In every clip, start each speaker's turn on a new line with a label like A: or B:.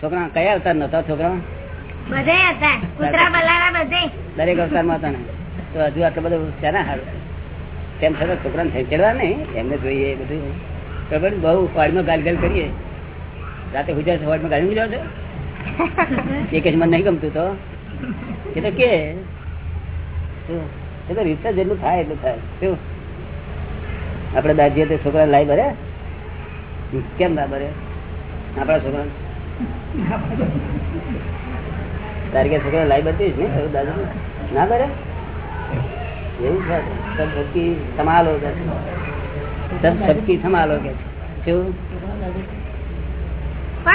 A: છોકરા કયા અવતાર નતા છોકરા
B: બધે હતા. કૂતરા બલારા બધે.
A: દરેક અવતારમાં હતા ને. તો હજુ આટલો બધું છે હારું? તેમ છતાં છોકરાને ખેંચેડવા નહીં. એમને જોઈએ બધું. ખબર? બહુ વાડમાં ગાલ ગાલ કરીએ. રાતે ગુજરાત વાડમાં ગાલી જાવ છો એક જ મને નહીં ગમતું તો. એ તો કે. એ તો રીતે જેટલું થાય એટલું થાય. શું? આપડે દાદીએ તે છોકરા લાઈ ભરે કેમ ના ભરે આપડા છોકરા તારી કે છોકરા લાઈ બધી ને એવું દાદા ના કરે? એવું છે? સબ સબકી સંભાલો કે સબ સબકી સંભાલો કે શું?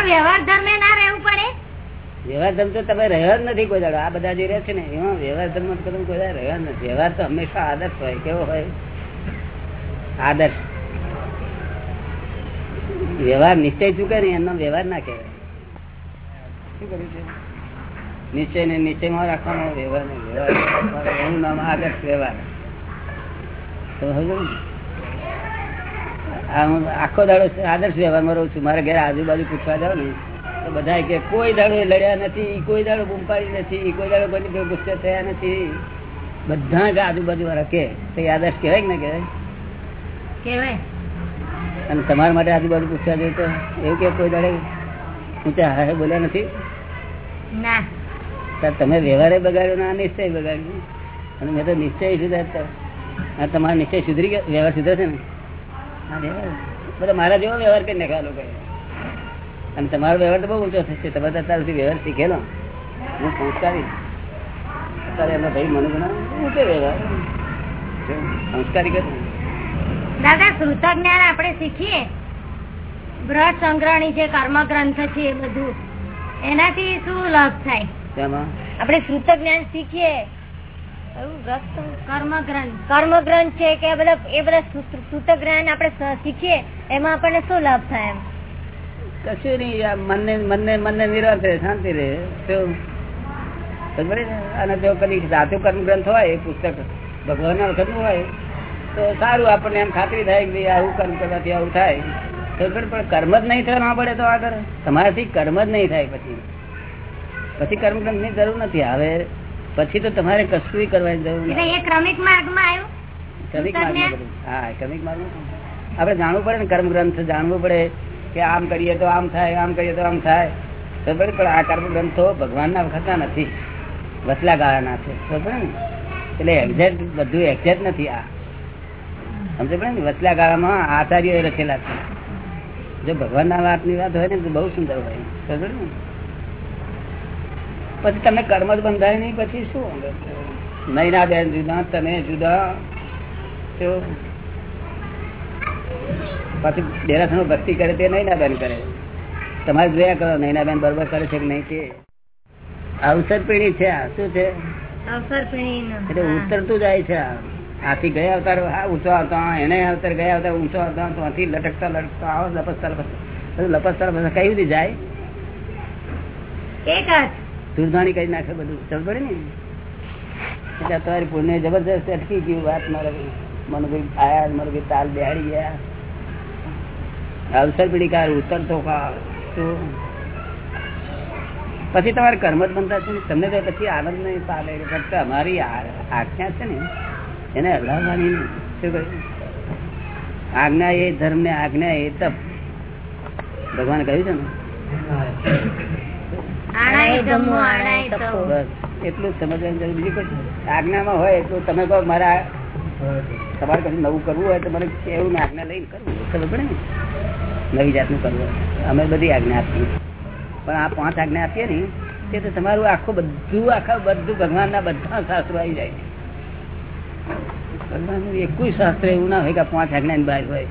B: વ્યવહાર ધર્મે ના રહેવું પડે.
A: વ્યવહાર ધર્મ તો તમે રહ્યો જ નથી કોઈ દાડો. આ બધા જે રહે છે ને એમાં વ્યવહાર ધર્મ તમે કોઈ દાડો રહ્યા નથી. વ્યવહાર તો હંમેશા આદર્શ હોય. કેવો હોય? આદર્શ. વ્યવહાર નિશ્ચય ચૂકે ને એમનો વ્યવહાર ના કહેવાય. શું કર્યું છે? નિશ્ચય ને રાખવાનો વ્યવહાર ને વ્યવહાર એનું નામ આદર્શ વ્યવહાર. તો ને? હું આખો દાડો આદર્શ વ્યવહારમાં રહું છું. મારે ઘરે આજુબાજુ પૂછવા જાવ ને તો બધા કે કોઈ દાડો લડ્યા નથી કોઈ દાડો બૂમપાડી નથી કોઈ દાડો કોઈની ગુસ્સે થયા નથી. બધા જ આજુબાજુ વાળા કે તો આદર્શ કહેવાય કે ના કહેવાય?
B: કેવાય
A: અને તમારા માટે આજુબાજુ પૂછવા જોઈએ તો એવું કે કોઈ દાડે ઊંચા હારે બોલ્યા નથી?
B: ના
A: તમે વ્યવહારે બગાડ્યો ના નિશ્ચય બગાડ્યો. અને મેં તો નિશ્ચય સુધારતા આ તમારો નિશ્ચય સુધરી ગયો? વ્યવહાર સુધરશે ને? બધા મારા જેવો વ્યવહાર કરી નાખ્યા લોકો અને તમારો વ્યવહાર તો બહુ ઊંચો થશે. તમે તો અત્યાર વ્યવહાર શીખેલો. હું સંસ્કારી. અત્યારે એમનો ભાઈ મને ઊંચો વ્યવહાર? સંસ્કારી કરું.
B: દાદા શ્રુત જ્ઞાન આપણે શીખીએ. બ્રહ સંગ્રહણી છે કર્મ ગ્રંથ છે એ બધું. એનાથી શું લાભ થાય?
A: તેમાં?
B: આપણે શ્રુત જ્ઞાન શીખીએ. કર્મ ગ્રંથ કર્મ ગ્રંથ છે કે બધા એ બધા શ્રુત જ્ઞાન આપણે શીખીએ એમાં આપણને શું લાભ થાય એમ?
A: કશું નહીં મનને મનને મનને નિરાંત રહે શાંતિ રહે? અને જો કદી કર્મ ગ્રંથ હોય એ પુસ્તક ભગવાન ના હોય તો સારું આપણને એમ ખાતરી થાય કે આવું કર્મ કરવાથી આવું થાય. પણ કર્મ જ નહીં થયો ના પડે તો આગળ તમારાથી કર્મ જ નહીં થાય પછી. પછી કર્મની જરૂર નથી. હવે પછી તો તમારે કશું કરવાની જરૂર નથી.
B: ક્રમિક માર્ગમાં આવ્યું?
A: ક્રમિક
B: શ્રુત
A: માર્ગમાં
B: જ્ઞાન?
A: બધું. હા ક્રમિક માર્ગમાં આપણે જાણવું પડે ને કર્મ ગ્રંથ જાણવું પડે કે આમ કરીએ તો આમ થાય આમ કરીએ તો આમ થાય. તો પણ આ કર્મ ગ્રંથો ભગવાનના વખતના નથી. વચલા ગાળાના છે. ખબર ને એટલે એક્ઝેક્ટ બધું એક્ઝેક્ટ નથી આ. સમજે પડે ને? વસલા ગાળામાં આચાર્યો લખેલા છે. જો ભગવાનના વાતની વાત હોય ને તો બહુ સુંદર હોય. સમજે ને? પછી તમે કર્મ જ બંધાય નહીં પછી શું? નૈના બેન જુદા તમે જુદા. તો પછી ડેરાસનો ભક્તિ કરે તે નૈના બેન કરે. તમારે જોયા કરો નૈના બેન બરોબર કરે છે કે નહીં તે અવસર પીણી છે આ શું છે?
B: અવસર પીણી
A: એટલે ઉતરતું જાય છે આ. આથી ગયા અવતાર ઊંચો આવતા એને અવતાર ગયા અવતાર ઊંચો આવતા તો આથી લટકતા લટકતા આવો લપસતા લપસતા. લપસતા લપસતા કઈ સુધી જાય?
B: એક જ.
A: કરી નાખે બધું. ચલ પડે ને? એટલે તમારી પુણ્ય જબરજસ્ત અટકી ગયું વાત મારે મને કોઈ આયા મને કોઈ તાલ બેહાડી ગયા. અવસર પીડી કાર ઉત્તર તો પછી તમારે કર્મ જ બનતા છે ને? તમને તો પછી આનંદ નહીં પાલે ફક્ત અમારી આજ્ઞા છે ને એને હલાવવાની આજ્ઞા એ ધર્મ ને આજ્ઞા એ તપ. ભગવાન કહ્યું છે ને? એટલું સમજવાની બીજું કશું આજ્ઞામાં હોય એટલું તમે કહો મારા તમારે કશું નવું કરવું હોય તો મને એવું ને આજ્ઞા લઈને કરવું ખબર પડે ને? નવી જાતનું કરવું અમે બધી આજ્ઞા આપીએ. પણ આ પાંચ આજ્ઞા આપીએ ને તે તો તમારું આખું બધું આખા બધું ભગવાનના બધા શાસ્ત્રો આવી જાય ભગવાનનું એકુય શાસ્ત્ર એવું ના હોય કે પાંચ આજ્ઞાની બહાર હોય.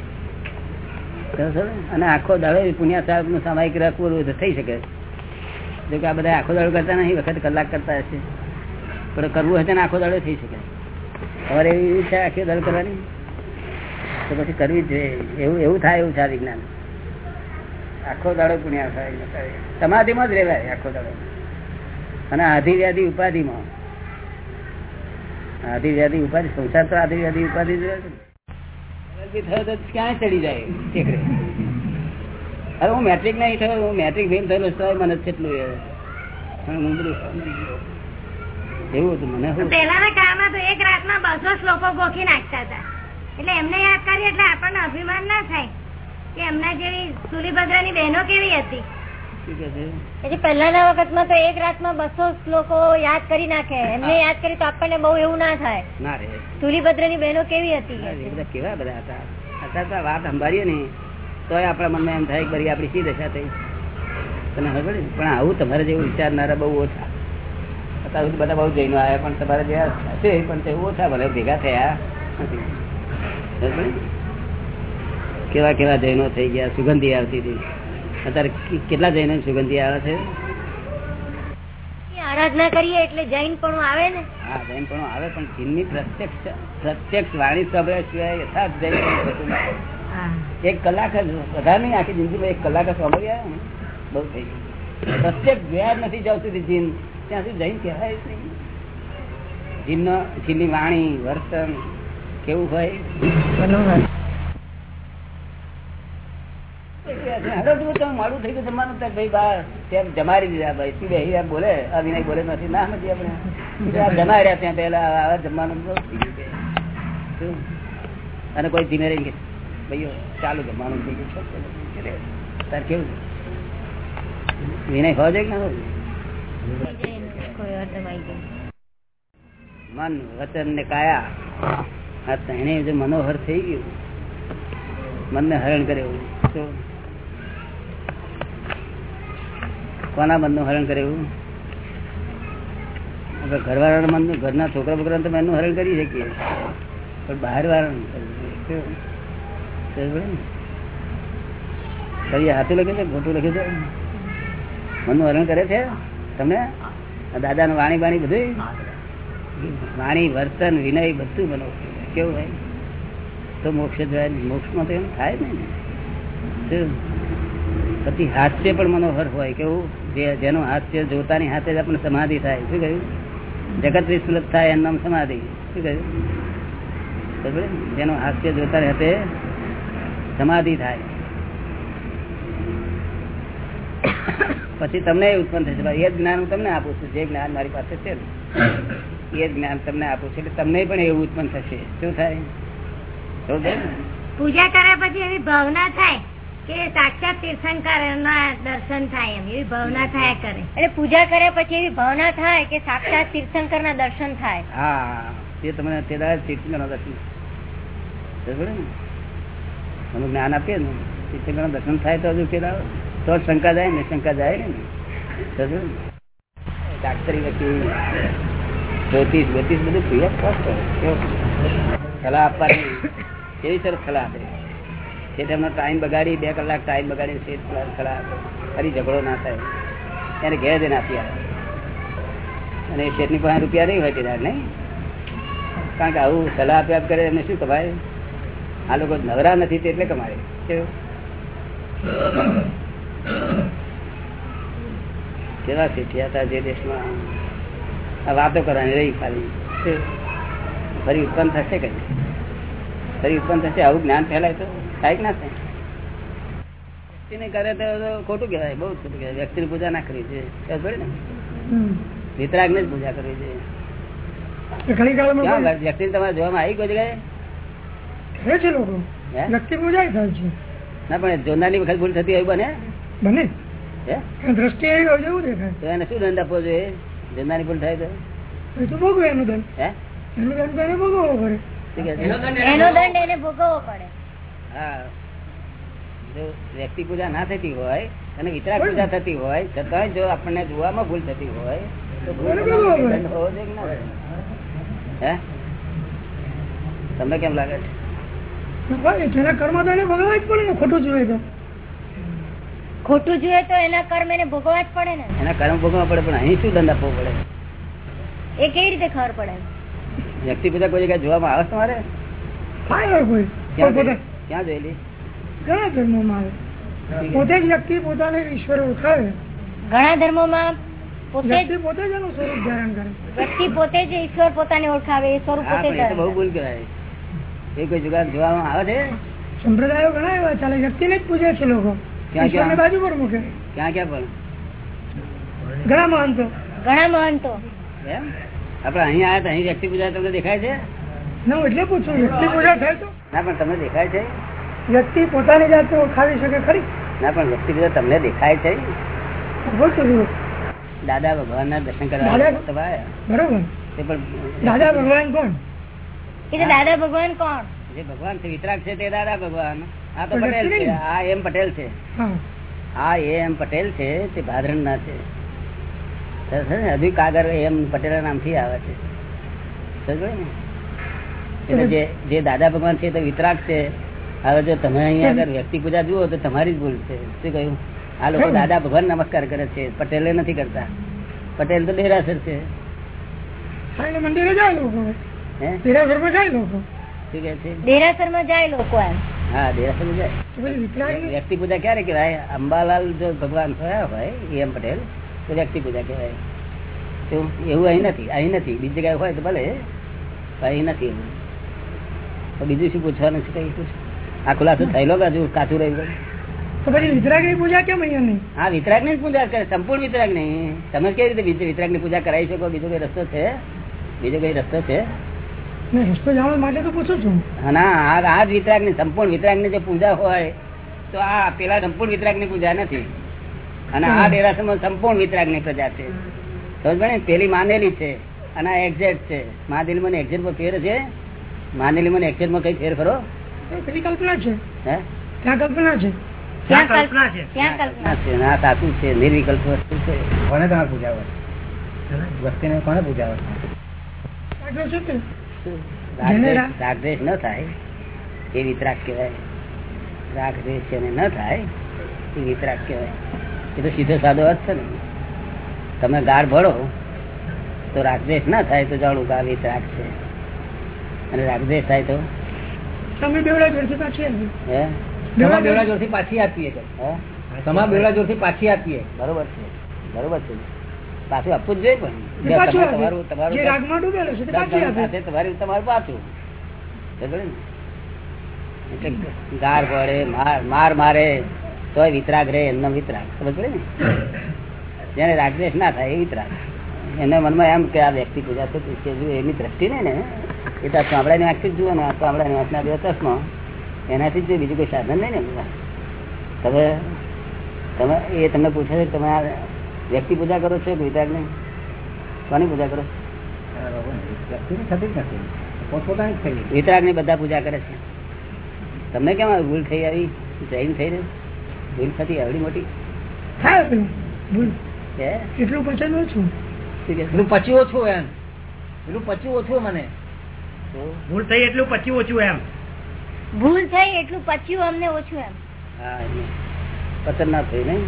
A: અને આખો દાડો પુણ્યા સાહેબનું સામાયિક રાખવું થઈ શકે. જો કે આ બધા આખો દાડો કરતા નહીં, વખત કલાક કરતા હશે. પણ કરવું હશે ને આખો દાડો થઈ શકે. હવે એવી ઈચ્છા આખી દાડો કરવાની? તો પછી કરવી જ જોઈએ. એવું એવું થાય એવું છે જ્ઞાન. આખો દાડો પુણ્યા થાય. સમાધિમાં જ રહેવાય આખો દાડો. અને આધિ વ્યાધિ ઉપાધિમાં. આધિ વ્યાધિ ઉપાધિ સંસાર તો આધિ વ્યાધિ ઉપાધિ જ રહે. થયો ક્યાંય ચડી જાય? અરે હું મેટ્રિક નહીં થયો હું મેટ્રિક ફેલ થયેલો તો મને કેટલું એવું હતું મને શું?
B: પહેલાના કાળમાં તો એક રાતમાં બસો શ્લોકો ગોખી નાખતા હતા. એટલે એમને યાદ કરીએ એટલે આપણને અભિમાન ના થાય કે એમના જેવી સુલીભદ્રાની બહેનો કેવી હતી. પહેલાના વખતમાં તો એક રાતમાં બસો શ્લોકો યાદ કરી નાખે. એમને યાદ કરી તો આપણને બહુ એવું ના થાય.
A: ના રે.
B: સુલીભદ્રની બહેનો કેવી હતી?
A: બધા કેવા બધા હતા? અત્યારે તો વાત સંભાળીએ ને તોય આપણા મનમાં એમ થાય બરી આપણી શી દશા થઈ? તને ખબર પણ આવું તમારે જેવું વિચારનારા બહુ ઓછા. અત્યારે સુધી બધા બહુ જૈનો આવ્યા પણ તમારે જેવા હશે પણ તે ઓછા ભલે ભેગા થયા. નથી કેવા કેવા જૈનો થઈ ગયા સુગંધી આવતી હતી. અત્યારે કેટલા જૈન સુગંધી આવે છે?
B: આરાધના કરીએ એટલે જૈન પણ આવે ને.
A: હા જૈન પણ આવે પણ જીનની પ્રત્યક્ષ પ્રત્યક્ષ વાણી સાંભળ્યા સિવાય યથાર્થ જૈન. એક કલાક જ વધારે નહીં આખી જિંદગીમાં એક કલાક જ સાંભળ્યા ને, બહુ થઈ ગયું. પ્રત્યક્ષ વ્યાજ નથી જતું સુધી જીન. ત્યાં સુધી જૈન કહેવાય જ નહીં. જીનનો જીનની વાણી વર્તન કેવું હોય હવે તું તો મોડું થઈ ગયું જમવાનું ભાઈ બા જમારી દીધા ભાઈ. શું રહ્યા બોલે? આ બોલે નથી. ના નથી આપણે. જમાઈ રહ્યા ત્યાં પેલા આવા જમવાનું ગયું અને કોઈ ધીમે રહી કે, ભાઈઓ, ચાલુ જમવાનું થઈ ગયું. તાર કેવું વિનય
B: આવી ગયું.
A: મન, વચન ને કાયા. આ જે મનોહર થઈ ગયું, મનને હરણ કરે એવું શું? કોના મનનું હરણ કરે એવું? ઘરવાળાના મનનું ઘરના છોકરા બોકરા તો એનું હરણ કરી શકીએ. પણ બહાર વાળાનું કરી? હાથું લખ્યું છે, ખોટું લખ્યું છે? મનનું હરણ કરે છે? તમે દાદાનું વાણી બાણી બધું વાણી, વર્તન, વિનય બધું બનો કેવું હોય તો મોક્ષ જાય મોક્ષમાં તો એમ થાય ને. પછી હાસ્ય પણ મનોહર હોય. કેવું? જે હાથ છે, જોતાની હાથે જ આપણને સમાધિ થાય. શું કહ્યું? જગત વિસ્તૃત થાય એનું નામ સમાધિ. શું કહ્યું? ખબર? છે? હાસ્ય જોતાની હાથે સમાધિ થાય. પછી તમને એ ઉત્પન્ન થશે. એ જ્ઞાન હું તમને આપું છું. જે જ્ઞાન મારી પાસે છે એ જ્ઞાન તમને આપું છું. એટલે તમને પણ એવું ઉત્પન્ન થશે. શું થાય?
B: પૂજા કર્યા પછી એવી ભાવના થાય કે સાક્ષાત તીર્થંકર ના દર્શન થાય એમ એવી ભાવના થાય કરે. એટલે પૂજા કર્યા પછી એવી ભાવના થાય કે સાક્ષાત તીર્થંકર ના દર્શન થાય.
A: હા તે તમને તે દાડે તીર્થંકરના દર્શન તમે જ્ઞાન આપીએ ને તીર્થંકરના દર્શન થાય તો હજુ પેલા તો શંકા જાય ને શંકા જાય ને. ને? ડાક્ટરી વકીલ જ્યોતિષ જ્યોતિષ બધું પ્રિય સલાહ આપવાની કેવી સરસ સલાહ આપે. છે તેમનો ટાઈમ બગાડી બે કલાક ટાઈમ બગાડી શેઠ આપે ફરી ઝઘડો ના થાય. એને ઘેર જઈને આપી આવે અને શેઠની પાસે રૂપિયા નહીં હોય તે દાડે, નહીં? કારણ કે આવું સલાહ આપ્યા કરે એમને શું કમાય? આ લોકો નવરા નથી તે એટલે કમાય? કેવા? શેઠિયા હતા જે દેશમાં આ વાતો કરવાની રહી ખાલી. ફરી ઉત્પન્ન થશે કઈ ફરી ઉત્પન્ન થશે આવું જ્ઞાન ફેલાય તો? થાય કે ના થાય? વ્યક્તિને કરે તો ખોટું કહેવાય બહુ ખોટું કહેવાય. વ્યક્તિની પૂજા ના કરવી છે ખબર ને? વિતરાગ જ પૂજા કરવી છે વ્યક્તિ તમારે જોવામાં આવી કોઈ? જગ્યાએ
C: છે લોકો. વ્યક્તિ પૂજા થાય છે.
A: ના પણ જોનારની વખત ભૂલ થતી હોય બને?
C: બને. દ્રષ્ટિ એવી હોય જેવું દેખાય.
A: તો એને શું દંડ આપવો જોઈએ? જોનારની ભૂલ થાય તો?
C: એ તો ભોગવે એનું દંડ.
A: હે?
C: એનું દંડ એને ભોગવવો પડે.
A: શું કહે
B: એનો દંડ એને ભોગવવો પડે.
A: હા. જો વ્યક્તિ પૂજા ના થતી હોય અને વિતરાગ પૂજા થતી હોય છતાં જો આપણને જોવામાં ભૂલ થતી હોય તો ભૂલ
C: બરાબર, બરાબર.
A: દંડ હોવો જોઈએ કે ના હે? તમને કેમ લાગે છે?
C: ભાઈ કર્મ તો એને ભોગવવા જ પડે ને ખોટું જોઈએ તો.
B: ખોટું જોઈએ તો એના કર્મ એને ભોગવવા જ પડે ને.
A: એના કર્મ ભોગવવા પડે પણ અહીં શું દંડ આપવો પડે?
B: એ કેવી રીતે ખબર પડે?
A: વ્યક્તિ પૂજા કોઈ જગ્યાએ જોવામાં આવે તમારે?
C: કોઈ
A: ક્યાં જોયેલી?
C: ઘણા ધર્મોમાં આવે. પોતે જ વ્યક્તિ પોતાને ઈશ્વર ઓળખાવે
B: ઘણા ધર્મોમાં પોતે
C: વ્યક્તિ પોતે જ એનું સ્વરૂપ ધારણ કરે.
B: વ્યક્તિ પોતે જ ઈશ્વર પોતાને ઓળખાવે એ સ્વરૂપ પોતે
A: પણ એ તો બહુ ભૂલ કહેવાય. એ કોઈ જુગાર જોવામાં આવે છે?
C: સંપ્રદાયો ઘણા એવા ચાલે વ્યક્તિને જ પૂજે છે લોકો.
A: ક્યાં ક્યાં?
C: બાજુ પર મૂકે.
A: ક્યાં ક્યાં પણ?
C: ઘણા મહંતો.
B: ઘણા મહંતો.
A: એમ? આપડે અહીં આવ્યા તો અહીં વ્યક્તિ પૂજા તમને દેખાય છે?
C: ના એટલે પૂછું વ્યક્તિ પૂજા થાય તો?
A: ના પણ તમને દેખાય છે?
C: વ્યક્તિ પોતાની જાતે ઓળખાવી શકે ખરી?
A: ના પણ વ્યક્તિ પૂજા તમને દેખાય છે. દાદા ભગવાન ના દર્શન કરવા.
C: બરોબર.
A: તે પણ
C: દાદા ભગવાન કોણ?
B: એ તો દાદા ભગવાન કોણ?
A: જે ભગવાન છે વિતરાગ છે તે દાદા ભગવાન. આ તો પટેલ છે આ એમ પટેલ છે.
C: હા.
A: આ એમ પટેલ છે તે ભાદરણ ના છે? હજુ કાગર એમ પટેલ નામથી આવે છે. સમજ્યો ને? એટલે જે જે દાદા ભગવાન છે તે વિતરાક છે. હવે જો તમે અહીંયા આગળ વ્યક્તિ પૂજા જુઓ તો તમારી જ ભૂલ છે. શું કહ્યું? આ લોકો દાદા ભગવાન નમસ્કાર કરે છે. પટેલે નથી કરતા. પટેલ તો દેરાસર છે.
C: મંદિરે જાય લોકો.
A: હે?
C: દેરાસરમાં જાય લોકો.
A: શું કે છે?
B: દેરાસરમાં જાય લોકો એમ.
A: હા દેરાસર જાય.
C: તો પછી વિકલાંગ
A: વ્યક્તિ પૂજા ક્યારે કહેવાય? અંબાલાલ જો ભગવાન થયા હોય એમ પટેલ તો વ્યક્તિ પૂજા કહેવાય. એવું અહીં નથી. અહીં નથી. બીજી જગ્યાએ હોય તો ભલે અહી નથી એવું. બીજું શું પૂછવાનું છે કઈ આ ખુલાસો થયેલો હજુ કાચું રહી ગયું?
C: તો પછી વિતરાગની પૂજા કેમ અહીંયા નહીં?
A: હા વિતરાગની પૂજા કરે સંપૂર્ણ વિતરાગ નહીં તમે કેવી રીતે વિતરાગની પૂજા કરાવી શકો? બીજો કઈ રસ્તો છે? બીજો કઈ રસ્તો છે?
C: રસ્તો જવા માટે તો પૂછું છું.
A: ના આ જ વિતરાગની સંપૂર્ણ વિતરાગની જે પૂજા હોય તો આ પેલા સંપૂર્ણ વિતરાગની પૂજા નથી. અને આ ડેરાસરમાં સંપૂર્ણ વિતરાગની પ્રજા છે. સમજ પેલી માનેલી છે અને આ એક્ઝેક્ટ છે. મહાદેવ મને એક્ઝેક્ટ પર ફેર છે. માનેલી મને એક્ઝેક્ટમાં કઈ ફેર ખરો
C: પેલી કલ્પના છે.
A: હે?
C: ત્યાં કલ્પના છે.
B: ત્યાં કલ્પના છે. ત્યાં કલ્પના
A: છે, ના સાચું છે. નિર્વિકલ્પ વસ્તુ છે.
D: કોને તમે પૂજાવો? વસ્તીને કોને પૂજાવો?
A: રાગદ્વેષ ન થાય. એ વિતરાક કહેવાય. રાગદ્વેષ ને ન થાય. એ વિતરાક કહેવાય. એ તો સીધો સાદો અર્થ છે ને. તમે ગાઢ ભળો તો રાગદ્વેષ ના થાય તો જાણું કે આ વિતરાક છે. અને રાગદેશ થાય તો?
C: તમે બેવડા જોડથી પાછી આવી
A: હે?
D: બેવડા જોરથી પાછી આપીએ તો. બેવડા જોરથી પાછી આપીએ.
A: બરોબર છે બરોબર છે. પાછું આપવું જ જોઈએ પણ.
C: એ
A: જો
C: પાછું
A: તમે
C: આપે.
A: તમારું તમારું
C: જે રાગમાં ડૂબેલો છે તે
A: દસ
C: પાછી
A: જણ
C: આપે
A: સાથે તમારી તમારું પાછું. એટલે ગાર પડે માર માર મારે તોય વિતરાગ રહે એમનો વિતરાગ. સમજ પડે ને? જેને રાગદેશ ના થાય એ વિતરાગ. એના મનમાં એમ કે આ વ્યક્તિ પૂજા થતી એની દ્રષ્ટિ ને ને એ તો ચામડાની આંખથી જ જુઓ ને આ ચામડાની આંખના બે ચશ્મા એનાથી જ બીજું કોઈ સાધન નહીં ને બધા. તમે તમે એ તમને પૂછે છે તમે આ વ્યક્તિ પૂજા કરો છો કે વિતરાગ નહીં કોની પૂજા કરો છો? વિતરાગની બધા પૂજા કરે છે. તમને કેમ આવી ભૂલ થઈ આવી? જૈન થઈ રહી? ભૂલ થતી આવડી મોટી?
C: ભૂલ.
A: હે?
C: એટલું
A: શું કે?
D: પેલું પચ્યું એમ. પેલું પચ્યું ઓછું મને.
E: ભૂલ થઈ એટલું પચ્યું ઓછું એમ.
B: ભૂલ થઈ એટલું પચ્યું અમને ઓછું એમ.
A: હા પતન ના થઈ નઈ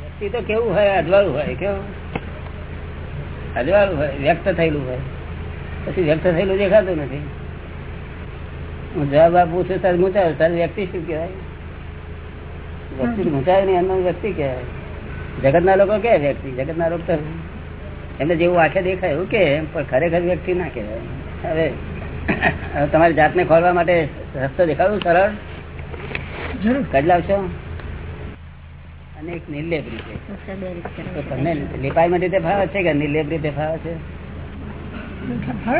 A: વ્યક્તિ તો કેવું હોય અજવાળું હોય કેવું? અજવાળું હોય વ્યક્ત થયેલું હોય. પછી વ્યક્ત થયેલું દેખાતું નથી. હું જવાબ આપું છું ત્યારે મૂંચાવ ત્યારે વ્યક્તિ શું કહેવાય? વ્યક્તિ મૂંચાવે નહીં એમનો વ્યક્તિ કહેવાય. જગત ના લોકો કે વ્યક્તિ? જગત ના લોકો તો એમને જેવું આંખે દેખાય એવું કે પણ ખરેખર વ્યક્તિ ના કહેવાય. હવે હવે તમારી જાતને ખોલવા માટે રસ્તો દેખાડું સરળ.
C: જરૂર.
A: કદ અને એક નિર્લેપ રીતે. તમને લેપાઈ માટે ફાવે છે કે નિર્લેપ રીતે ફાવે છે?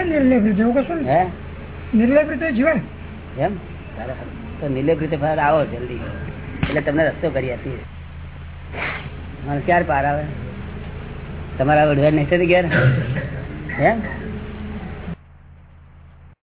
C: નિર્લેપ રીતે એવું કશું
A: હે?
C: નિર્લેપ રીતે જીવાય
A: એમ? તો નિર્લેપ રીતે ફાવે આવો જલ્દી. એટલે તમને રસ્તો કરી આપીએ. મને ક્યારે પાર આવે? તમારા વડવા નહીં ઘેર? એમ?